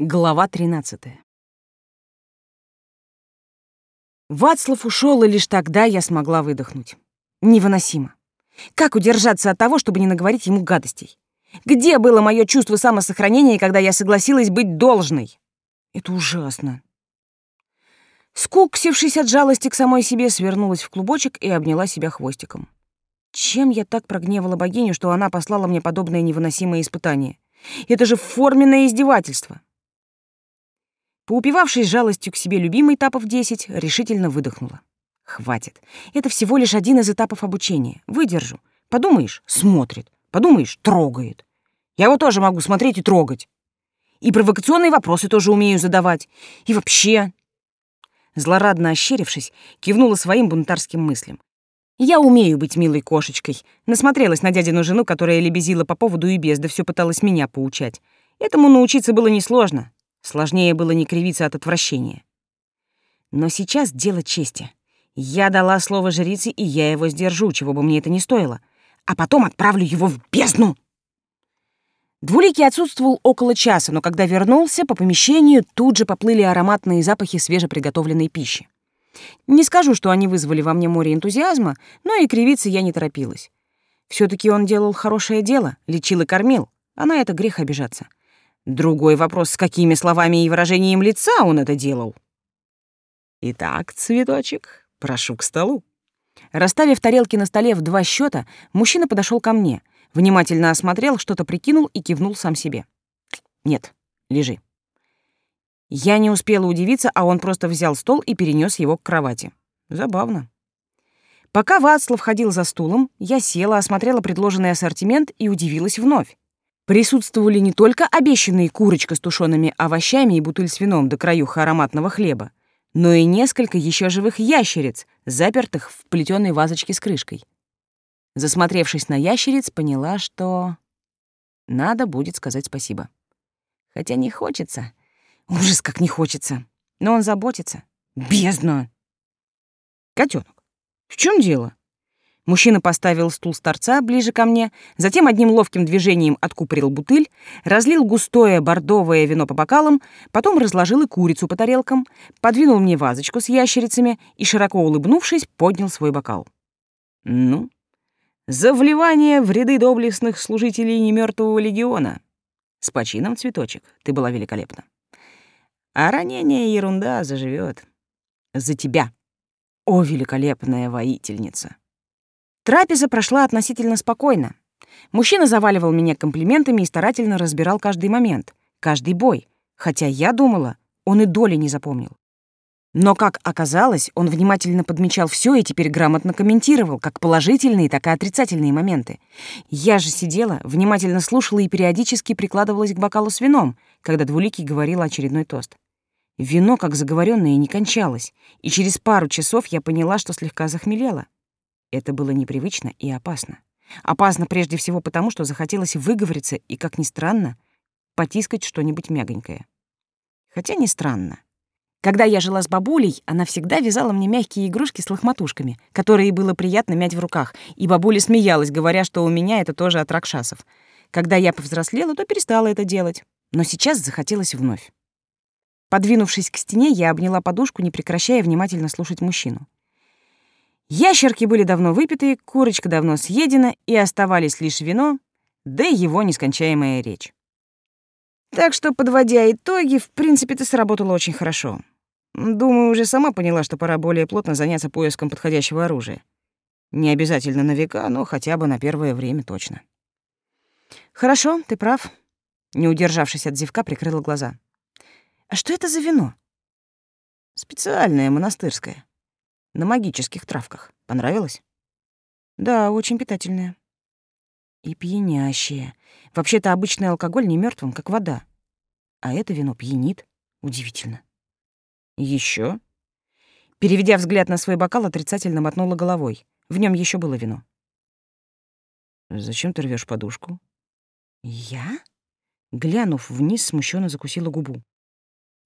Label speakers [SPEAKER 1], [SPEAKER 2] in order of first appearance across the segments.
[SPEAKER 1] Глава 13. Вацлав ушел, и лишь тогда я смогла выдохнуть. Невыносимо. Как удержаться от того, чтобы не наговорить ему гадостей? Где было мое чувство самосохранения, когда я согласилась быть должной? Это ужасно. Скуксившись от жалости к самой себе, свернулась в клубочек и обняла себя хвостиком. Чем я так прогневала богиню, что она послала мне подобное невыносимое испытание? Это же форменное издевательство. Поупивавшись жалостью к себе любимой этапов 10, решительно выдохнула. Хватит. Это всего лишь один из этапов обучения. Выдержу. Подумаешь, смотрит. Подумаешь, трогает. Я его тоже могу смотреть и трогать. И провокационные вопросы тоже умею задавать. И вообще... Злорадно ощерившись, кивнула своим бунтарским мыслям. Я умею быть милой кошечкой. Насмотрелась на дядину жену, которая лебезила по поводу и без, да все пыталась меня поучать. Этому научиться было несложно. Сложнее было не кривиться от отвращения. Но сейчас дело чести. Я дала слово жрице, и я его сдержу, чего бы мне это ни стоило. А потом отправлю его в бездну. Двуликий отсутствовал около часа, но когда вернулся, по помещению тут же поплыли ароматные запахи свежеприготовленной пищи. Не скажу, что они вызвали во мне море энтузиазма, но и кривиться я не торопилась. все таки он делал хорошее дело, лечил и кормил, а на это грех обижаться. Другой вопрос, с какими словами и выражением лица он это делал. «Итак, цветочек, прошу к столу». Расставив тарелки на столе в два счета, мужчина подошел ко мне, внимательно осмотрел, что-то прикинул и кивнул сам себе. «Нет, лежи». Я не успела удивиться, а он просто взял стол и перенес его к кровати. Забавно. Пока Вацлав ходил за стулом, я села, осмотрела предложенный ассортимент и удивилась вновь. Присутствовали не только обещанные курочка с тушеными овощами и бутыль с вином до краюха ароматного хлеба, но и несколько еще живых ящериц, запертых в плетеной вазочке с крышкой. Засмотревшись на ящериц, поняла, что надо будет сказать спасибо. Хотя не хочется. Ужас, как не хочется. Но он заботится. Бездна! Котенок, в чем дело? Мужчина поставил стул с торца ближе ко мне, затем одним ловким движением откупорил бутыль, разлил густое бордовое вино по бокалам, потом разложил и курицу по тарелкам, подвинул мне вазочку с ящерицами и, широко улыбнувшись, поднял свой бокал. «Ну, за вливание в ряды доблестных служителей немертвого легиона. С почином, цветочек, ты была великолепна. А ранение — ерунда, заживет. За тебя, о великолепная воительница!» Трапеза прошла относительно спокойно. Мужчина заваливал меня комплиментами и старательно разбирал каждый момент, каждый бой, хотя я думала, он и доли не запомнил. Но, как оказалось, он внимательно подмечал все и теперь грамотно комментировал как положительные, так и отрицательные моменты. Я же сидела, внимательно слушала и периодически прикладывалась к бокалу с вином, когда Двуликий говорил очередной тост. Вино, как заговоренное, не кончалось, и через пару часов я поняла, что слегка захмелела. Это было непривычно и опасно. Опасно прежде всего потому, что захотелось выговориться и, как ни странно, потискать что-нибудь мягонькое. Хотя не странно. Когда я жила с бабулей, она всегда вязала мне мягкие игрушки с лохматушками, которые было приятно мять в руках, и бабуля смеялась, говоря, что у меня это тоже от ракшасов. Когда я повзрослела, то перестала это делать. Но сейчас захотелось вновь. Подвинувшись к стене, я обняла подушку, не прекращая внимательно слушать мужчину. Ящерки были давно выпиты, курочка давно съедена, и оставались лишь вино, да и его нескончаемая речь. Так что, подводя итоги, в принципе, ты сработала очень хорошо. Думаю, уже сама поняла, что пора более плотно заняться поиском подходящего оружия. Не обязательно на века, но хотя бы на первое время точно. Хорошо, ты прав. Не удержавшись от зевка, прикрыла глаза. А что это за вино? Специальное, монастырское на магических травках. Понравилось? Да, очень питательная. И пьянящая. Вообще-то обычный алкоголь не мертвым, как вода. А это вино пьянит. Удивительно. Еще? Переведя взгляд на свой бокал, отрицательно мотнула головой. В нем еще было вино. Зачем ты рвешь подушку? Я? Глянув вниз, смущенно закусила губу.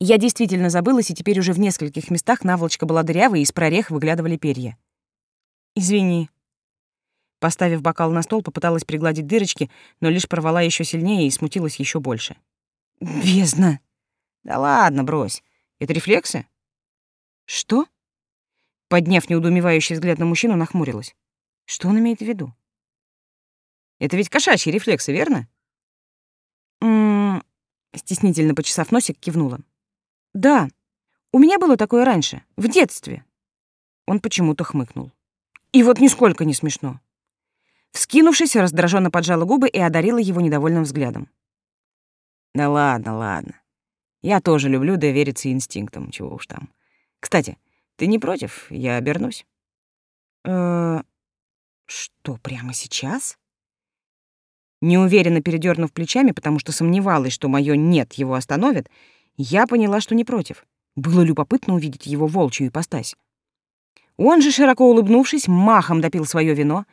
[SPEAKER 1] Я действительно забылась, и теперь уже в нескольких местах наволочка была дырявой, и из прорех выглядывали перья. «Извини». Поставив бокал на стол, попыталась пригладить дырочки, но лишь порвала еще сильнее и смутилась еще больше. «Бездна!» Да ладно, брось. Это рефлексы? Что? Подняв неудумевающий взгляд на мужчину, нахмурилась. Что он имеет в виду? Это ведь кошачьи рефлексы, верно? М стеснительно почесав носик, кивнула. Да. У меня было такое раньше, в детстве. Он почему-то хмыкнул. И вот нисколько не смешно. Вскинувшись, раздраженно поджала губы и одарила его недовольным взглядом. Да ладно, ладно. Я тоже люблю довериться инстинктам, чего уж там. Кстати, ты не против? Я обернусь. Э, что, прямо сейчас? Неуверенно передернув плечами, потому что сомневалась, что мое «нет» его остановит, я поняла, что не против. Было любопытно увидеть его волчью ипостась. Он же, широко улыбнувшись, махом допил свое вино,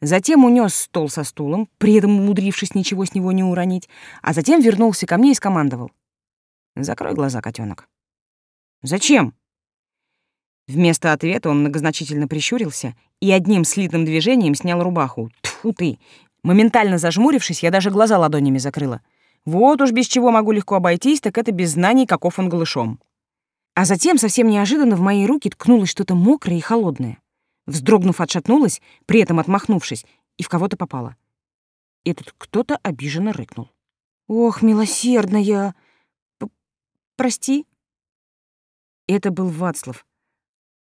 [SPEAKER 1] затем унес стол со стулом, при этом умудрившись ничего с него не уронить, а затем вернулся ко мне и скомандовал. «Закрой глаза, котенок. «Зачем?» Вместо ответа он многозначительно прищурился и одним слитным движением снял рубаху. Тьфу ты! Моментально зажмурившись, я даже глаза ладонями закрыла. Вот уж без чего могу легко обойтись, так это без знаний, каков он голышом. А затем совсем неожиданно в мои руки ткнулось что-то мокрое и холодное. Вздрогнув, отшатнулась, при этом отмахнувшись, и в кого-то попала. Этот кто-то обиженно рыкнул. «Ох, милосердная! П Прости?» Это был Вацлав.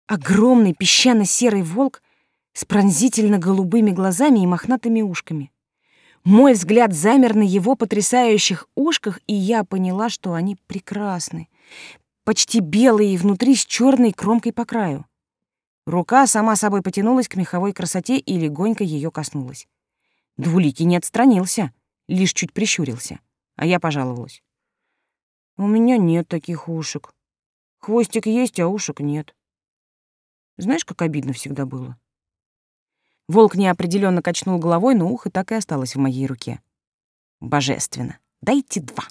[SPEAKER 1] Огромный песчано-серый волк с пронзительно-голубыми глазами и мохнатыми ушками. Мой взгляд замер на его потрясающих ушках, и я поняла, что они прекрасны почти белые внутри с черной кромкой по краю. Рука сама собой потянулась к меховой красоте и легонько ее коснулась. Двуликий не отстранился, лишь чуть прищурился, а я пожаловалась. «У меня нет таких ушек. Хвостик есть, а ушек нет. Знаешь, как обидно всегда было?» Волк неопределенно качнул головой, но ухо так и осталось в моей руке. «Божественно! Дайте два!»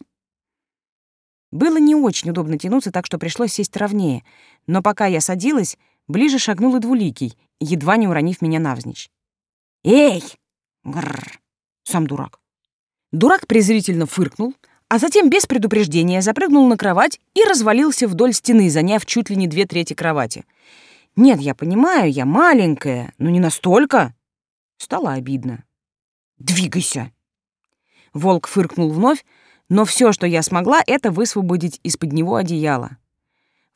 [SPEAKER 1] Было не очень удобно тянуться, так что пришлось сесть ровнее, но пока я садилась, ближе шагнул и двуликий, едва не уронив меня навзничь. «Эй!» Гррр. Сам дурак. Дурак презрительно фыркнул, а затем без предупреждения запрыгнул на кровать и развалился вдоль стены, заняв чуть ли не две трети кровати. Нет, я понимаю, я маленькая, но не настолько. Стало обидно. «Двигайся!» Волк фыркнул вновь, но все, что я смогла, это высвободить из-под него одеяло.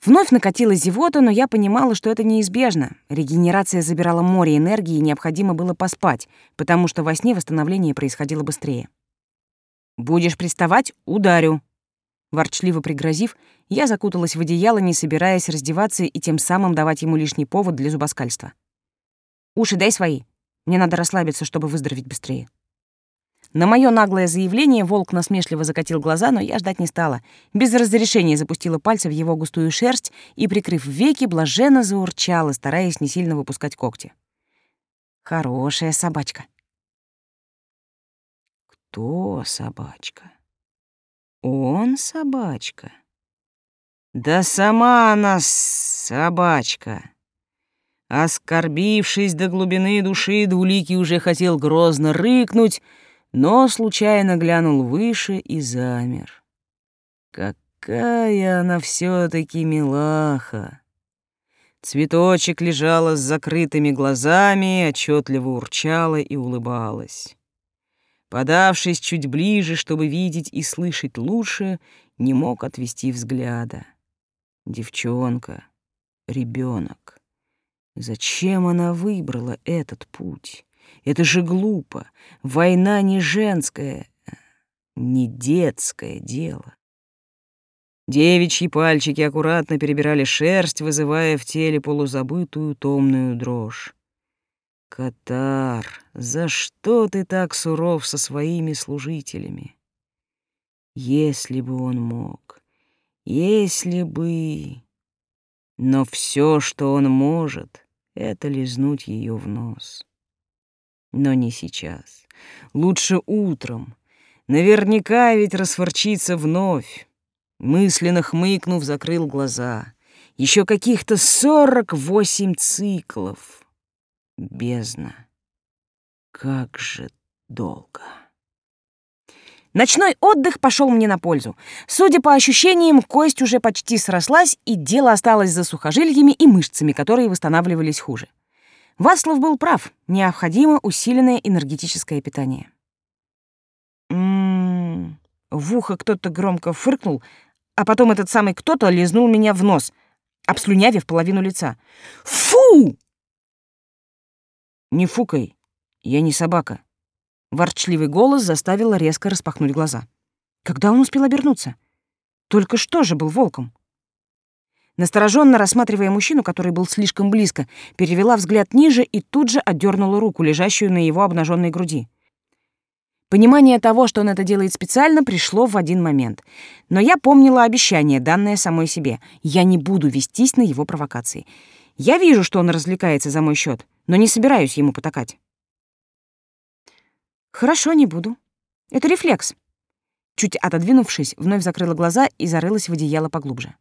[SPEAKER 1] Вновь накатила зевота, но я понимала, что это неизбежно. Регенерация забирала море энергии, и необходимо было поспать, потому что во сне восстановление происходило быстрее. «Будешь приставать — ударю». Ворчливо пригрозив, я закуталась в одеяло, не собираясь раздеваться и тем самым давать ему лишний повод для зубоскальства. «Уши дай свои. Мне надо расслабиться, чтобы выздороветь быстрее». На мое наглое заявление волк насмешливо закатил глаза, но я ждать не стала. Без разрешения запустила пальцы в его густую шерсть и, прикрыв веки, блаженно заурчала, стараясь не сильно выпускать когти. Хорошая собачка. Кто собачка? Он собачка. Да сама она собачка. Оскорбившись до глубины души, Двуликий уже хотел грозно рыкнуть, но случайно глянул выше и замер. Какая она все таки милаха! Цветочек лежала с закрытыми глазами, отчетливо урчала и улыбалась. Подавшись чуть ближе, чтобы видеть и слышать лучше, не мог отвести взгляда. Девчонка, ребенок. Зачем она выбрала этот путь? Это же глупо. Война не женское, не детское дело. Девичьи пальчики аккуратно перебирали шерсть, вызывая в теле полузабытую томную дрожь. «Катар, за что ты так суров со своими служителями? Если бы он мог, если бы...» Но все, что он может, — это лизнуть ее в нос. Но не сейчас. Лучше утром. Наверняка ведь расфорчится вновь. Мысленно хмыкнув, закрыл глаза. Еще каких-то сорок восемь циклов. Бездна. Как же долго. Ночной отдых пошел мне на пользу. Судя по ощущениям, кость уже почти срослась, и дело осталось за сухожильями и мышцами, которые восстанавливались хуже. Васлов был прав, необходимо усиленное энергетическое питание. М-м-м, в ухо кто-то громко фыркнул, а потом этот самый кто-то лизнул меня в нос, обслюнявив половину лица. «Фу!» «Не фукай, я не собака», Ворчливый голос заставил резко распахнуть глаза. Когда он успел обернуться? Только что же был волком? Настороженно рассматривая мужчину, который был слишком близко, перевела взгляд ниже и тут же отдернула руку, лежащую на его обнаженной груди. Понимание того, что он это делает специально, пришло в один момент. Но я помнила обещание, данное самой себе. Я не буду вестись на его провокации. Я вижу, что он развлекается за мой счет, но не собираюсь ему потакать. Хорошо, не буду. Это рефлекс. Чуть отодвинувшись, вновь закрыла глаза и зарылась в одеяло поглубже.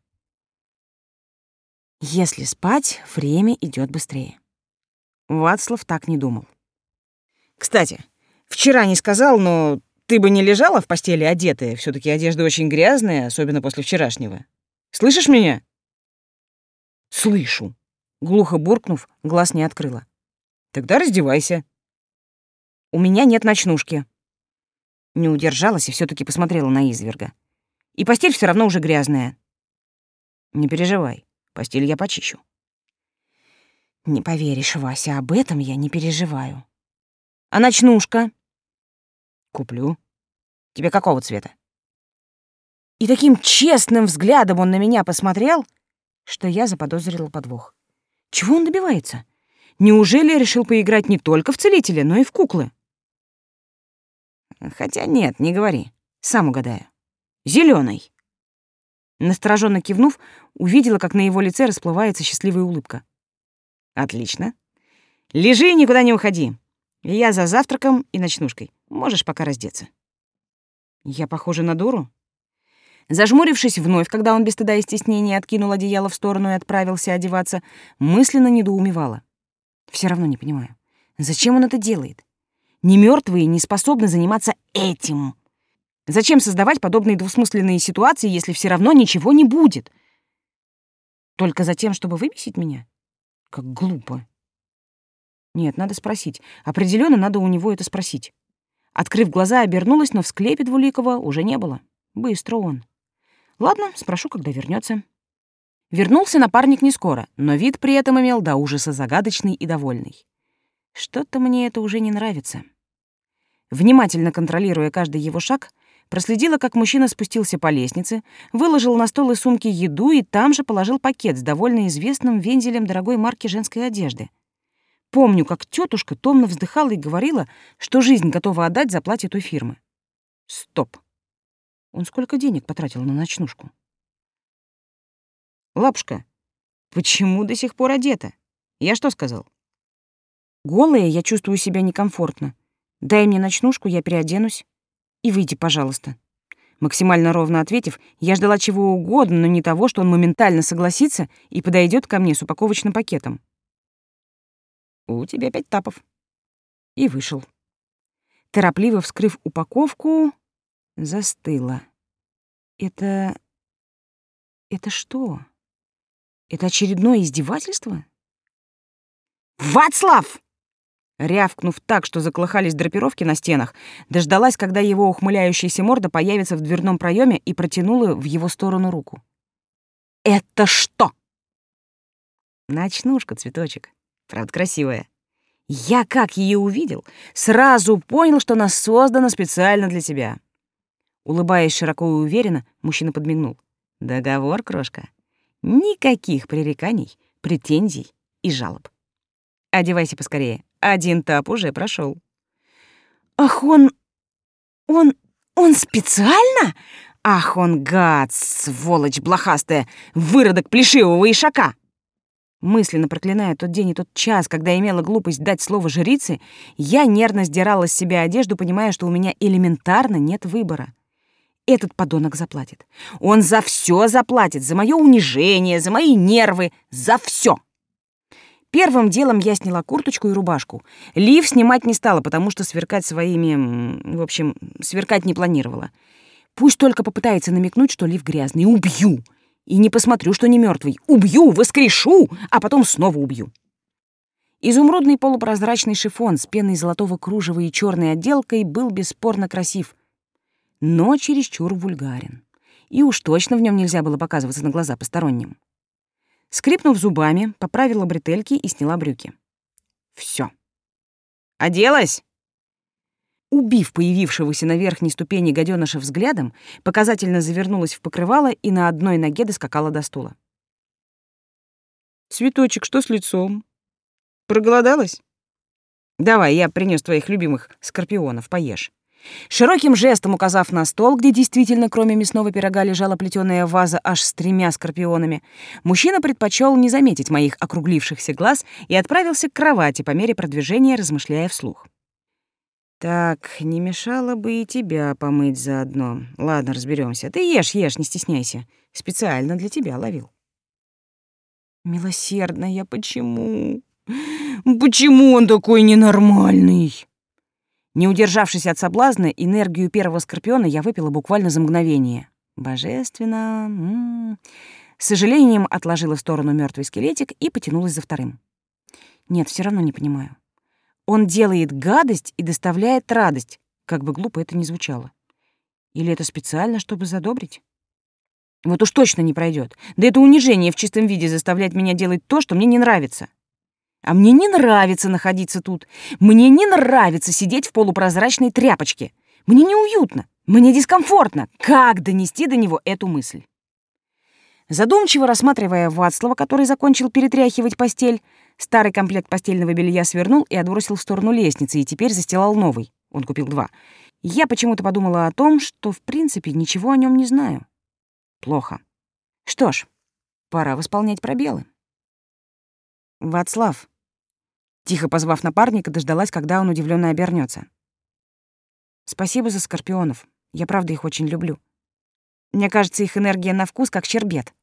[SPEAKER 1] Если спать, время идет быстрее. Вацлав так не думал. Кстати, вчера не сказал, но ты бы не лежала в постели одетая. все таки одежда очень грязная, особенно после вчерашнего. Слышишь меня? Слышу. Глухо буркнув, глаз не открыла. Тогда раздевайся. У меня нет ночнушки. Не удержалась и все таки посмотрела на изверга. И постель все равно уже грязная. Не переживай, постель я почищу. Не поверишь, Вася, об этом я не переживаю. А ночнушка? Куплю. Тебе какого цвета? И таким честным взглядом он на меня посмотрел, что я заподозрила подвох. Чего он добивается? Неужели решил поиграть не только в целителя, но и в куклы? Хотя нет, не говори. Сам угадаю. Зеленый. Настороженно кивнув, увидела, как на его лице расплывается счастливая улыбка. Отлично. Лежи и никуда не уходи. Я за завтраком и ночнушкой. Можешь пока раздеться. Я похожа на дуру? Зажмурившись вновь, когда он без стыда и стеснения откинул одеяло в сторону и отправился одеваться, мысленно недоумевала. Все равно не понимаю, зачем он это делает? Не мертвые не способны заниматься этим. Зачем создавать подобные двусмысленные ситуации, если все равно ничего не будет? Только за тем, чтобы выбесить меня? Как глупо. Нет, надо спросить. Определенно надо у него это спросить. Открыв глаза, обернулась, но в склепе Двуликова уже не было. Быстро он. Ладно, спрошу, когда вернется. Вернулся напарник не скоро, но вид при этом имел до ужаса загадочный и довольный. Что-то мне это уже не нравится. Внимательно контролируя каждый его шаг, проследила, как мужчина спустился по лестнице, выложил на стол и сумки еду и там же положил пакет с довольно известным вензелем дорогой марки женской одежды. Помню, как тетушка томно вздыхала и говорила, что жизнь готова отдать за платье той фирмы. Стоп. Он сколько денег потратил на ночнушку? Лапушка, почему до сих пор одета? Я что сказал? Голая я чувствую себя некомфортно. Дай мне ночнушку, я переоденусь. И выйди, пожалуйста. Максимально ровно ответив, я ждала чего угодно, но не того, что он моментально согласится и подойдет ко мне с упаковочным пакетом. «У тебя пять тапов». И вышел. Торопливо вскрыв упаковку, застыла. «Это... это что? Это очередное издевательство?» «Вацлав!» Рявкнув так, что заклыхались драпировки на стенах, дождалась, когда его ухмыляющаяся морда появится в дверном проеме и протянула в его сторону руку. «Это что?» Ночнушка, цветочек. Правда, красивая. Я, как ее увидел, сразу понял, что она создана специально для тебя. Улыбаясь широко и уверенно, мужчина подмигнул. Договор, крошка. Никаких пререканий, претензий и жалоб. Одевайся поскорее, один тап уже прошел. Ах, он... он... он специально? Ах, он гад, сволочь блохастая, выродок плешивого ишака! Мысленно проклиная тот день и тот час, когда имела глупость дать слово жрице, я нервно сдирала с себя одежду, понимая, что у меня элементарно нет выбора. Этот подонок заплатит. Он за все заплатит, за мое унижение, за мои нервы, за все. Первым делом я сняла курточку и рубашку. Лиф снимать не стала, потому что сверкать своими... В общем, сверкать не планировала. Пусть только попытается намекнуть, что лиф грязный. Убью! И не посмотрю, что не мертвый. Убью, воскрешу, а потом снова убью. Изумрудный полупрозрачный шифон с пеной золотого кружева и черной отделкой был бесспорно красив, но чересчур вульгарен. И уж точно в нем нельзя было показываться на глаза посторонним. Скрипнув зубами, поправила бретельки и сняла брюки. Все. Оделась? Убив появившегося на верхней ступени гаденыша взглядом, показательно завернулась в покрывало и на одной ноге доскакала до стула. «Цветочек, что с лицом? Проголодалась? Давай, я принес твоих любимых скорпионов, поешь». Широким жестом указав на стол, где действительно кроме мясного пирога лежала плетеная ваза аж с тремя скорпионами, мужчина предпочел не заметить моих округлившихся глаз и отправился к кровати по мере продвижения, размышляя вслух. «Так, не мешало бы и тебя помыть заодно. Ладно, разберемся. Ты ешь, ешь, не стесняйся. Специально для тебя ловил». «Милосердная, почему? Почему он такой ненормальный?» Не удержавшись от соблазна, энергию первого скорпиона я выпила буквально за мгновение. Божественно. М -м -м. С сожалением отложила в сторону мертвый скелетик и потянулась за вторым. Нет, все равно не понимаю. Он делает гадость и доставляет радость, как бы глупо это ни звучало. Или это специально, чтобы задобрить? Вот уж точно не пройдет. Да это унижение в чистом виде заставляет меня делать то, что мне не нравится. А мне не нравится находиться тут. Мне не нравится сидеть в полупрозрачной тряпочке. Мне неуютно, мне дискомфортно. Как донести до него эту мысль? Задумчиво рассматривая Вацлава, который закончил перетряхивать постель, старый комплект постельного белья свернул и отбросил в сторону лестницы, и теперь застилал новый. Он купил два. Я почему-то подумала о том, что, в принципе, ничего о нем не знаю. Плохо. Что ж, пора восполнять пробелы. Вацлав, Тихо позвав напарника, дождалась, когда он удивленно обернется. «Спасибо за скорпионов. Я правда их очень люблю. Мне кажется, их энергия на вкус как щербет.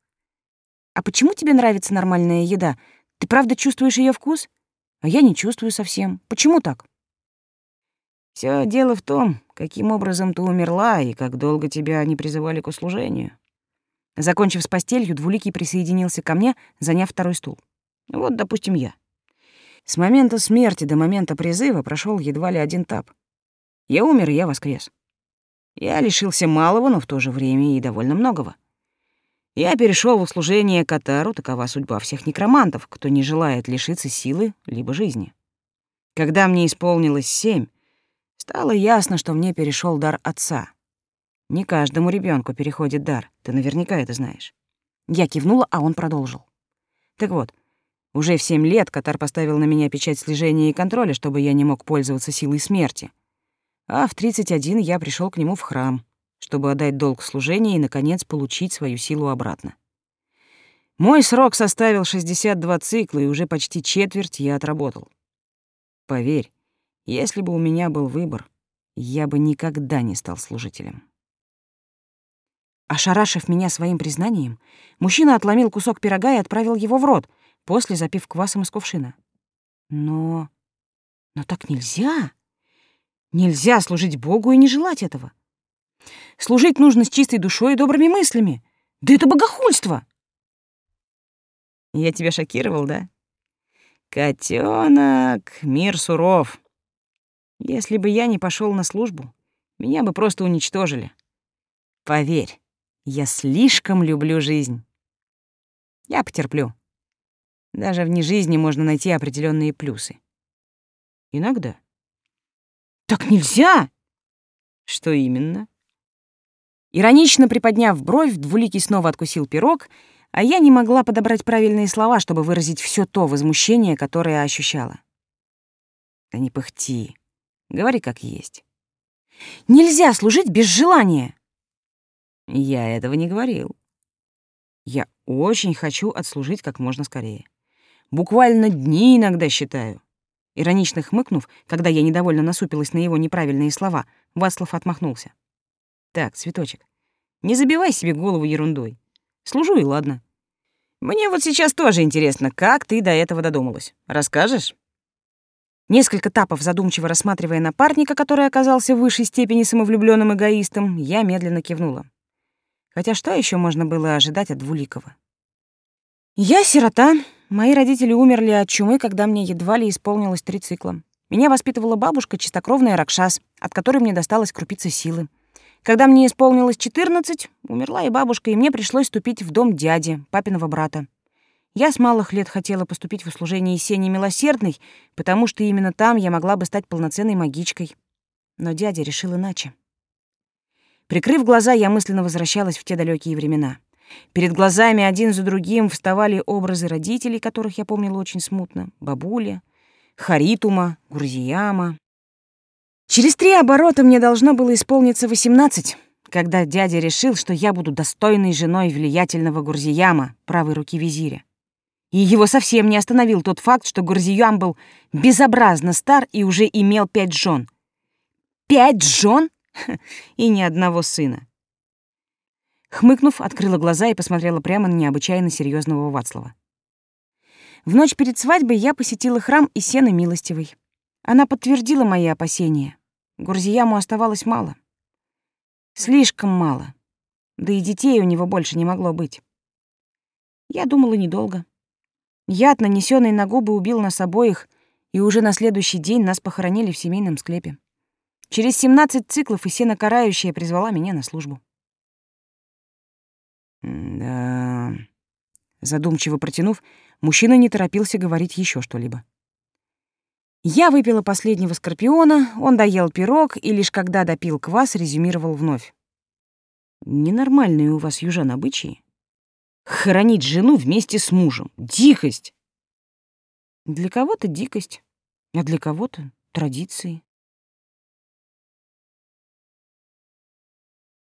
[SPEAKER 1] А почему тебе нравится нормальная еда? Ты правда чувствуешь ее вкус? А я не чувствую совсем. Почему так?» Все дело в том, каким образом ты умерла и как долго тебя не призывали к услужению. Закончив с постелью, Двуликий присоединился ко мне, заняв второй стул. Вот, допустим, я. С момента смерти до момента призыва прошел едва ли один тап. Я умер, и я воскрес. Я лишился малого, но в то же время и довольно многого. Я перешел в услужение Катару, такова судьба всех некромантов, кто не желает лишиться силы либо жизни. Когда мне исполнилось семь, стало ясно, что мне перешел дар отца. Не каждому ребенку переходит дар, ты наверняка это знаешь. Я кивнула, а он продолжил. Так вот, уже в семь лет Катар поставил на меня печать слежения и контроля, чтобы я не мог пользоваться силой смерти. А в 31 я пришел к нему в храм, чтобы отдать долг служения и, наконец, получить свою силу обратно. Мой срок составил 62 цикла, и уже почти четверть я отработал. Поверь, если бы у меня был выбор, я бы никогда не стал служителем. Ошарашив меня своим признанием, мужчина отломил кусок пирога и отправил его в рот — после запив квасом из кувшина. Но... но так нельзя. Нельзя служить Богу и не желать этого. Служить нужно с чистой душой и добрыми мыслями. Да это богохульство! Я тебя шокировал, да? Котенок, мир суров. Если бы я не пошел на службу, меня бы просто уничтожили. Поверь, я слишком люблю жизнь. Я потерплю. Даже вне жизни можно найти определенные плюсы. Иногда. Так нельзя! Что именно? Иронично приподняв бровь, Двуликий снова откусил пирог, а я не могла подобрать правильные слова, чтобы выразить все то возмущение, которое ощущала. Да не пыхти. Говори как есть. Нельзя служить без желания. Я этого не говорил. Я очень хочу отслужить как можно скорее. Буквально дни иногда считаю. Иронично хмыкнув, когда я недовольно насупилась на его неправильные слова, Васлов отмахнулся. Так, цветочек, не забивай себе голову ерундой. Служу и ладно. Мне вот сейчас тоже интересно, как ты до этого додумалась. Расскажешь? Несколько тапов, задумчиво рассматривая напарника, который оказался в высшей степени самовлюбленным эгоистом, я медленно кивнула. Хотя что еще можно было ожидать от Двуликова? Я сирота. Мои родители умерли от чумы, когда мне едва ли исполнилось три цикла. Меня воспитывала бабушка, чистокровная Ракшас, от которой мне досталась крупица силы. Когда мне исполнилось 14, умерла и бабушка, и мне пришлось вступить в дом дяди, папиного брата. Я с малых лет хотела поступить в услужение Есении Милосердной, потому что именно там я могла бы стать полноценной магичкой. Но дядя решил иначе. Прикрыв глаза, я мысленно возвращалась в те далекие времена. Перед глазами один за другим вставали образы родителей, которых я помнила очень смутно. Бабуля, Харитума, Гурзияма. Через три оборота мне должно было исполниться восемнадцать, когда дядя решил, что я буду достойной женой влиятельного Гурзияма, правой руки визиря. И его совсем не остановил тот факт, что Гурзиям был безобразно стар и уже имел пять жен. Пять жен? И ни одного сына. Хмыкнув, открыла глаза и посмотрела прямо на необычайно серьезного Вацлава. В ночь перед свадьбой я посетила храм Исены Милостивой. Она подтвердила мои опасения. Гурзияму оставалось мало. Слишком мало. Да и детей у него больше не могло быть. Я думала недолго. Яд, нанесенный на губы, убил нас обоих, и уже на следующий день нас похоронили в семейном склепе. Через семнадцать циклов Исена Карающая призвала меня на службу. «Да...» Задумчиво протянув, мужчина не торопился говорить еще что-либо. Я выпила последнего скорпиона, он доел пирог и лишь когда допил квас, резюмировал вновь. «Ненормальные у вас, южан, обычаи. Хоронить жену вместе с мужем. Дикость!» Для кого-то дикость, а для кого-то традиции.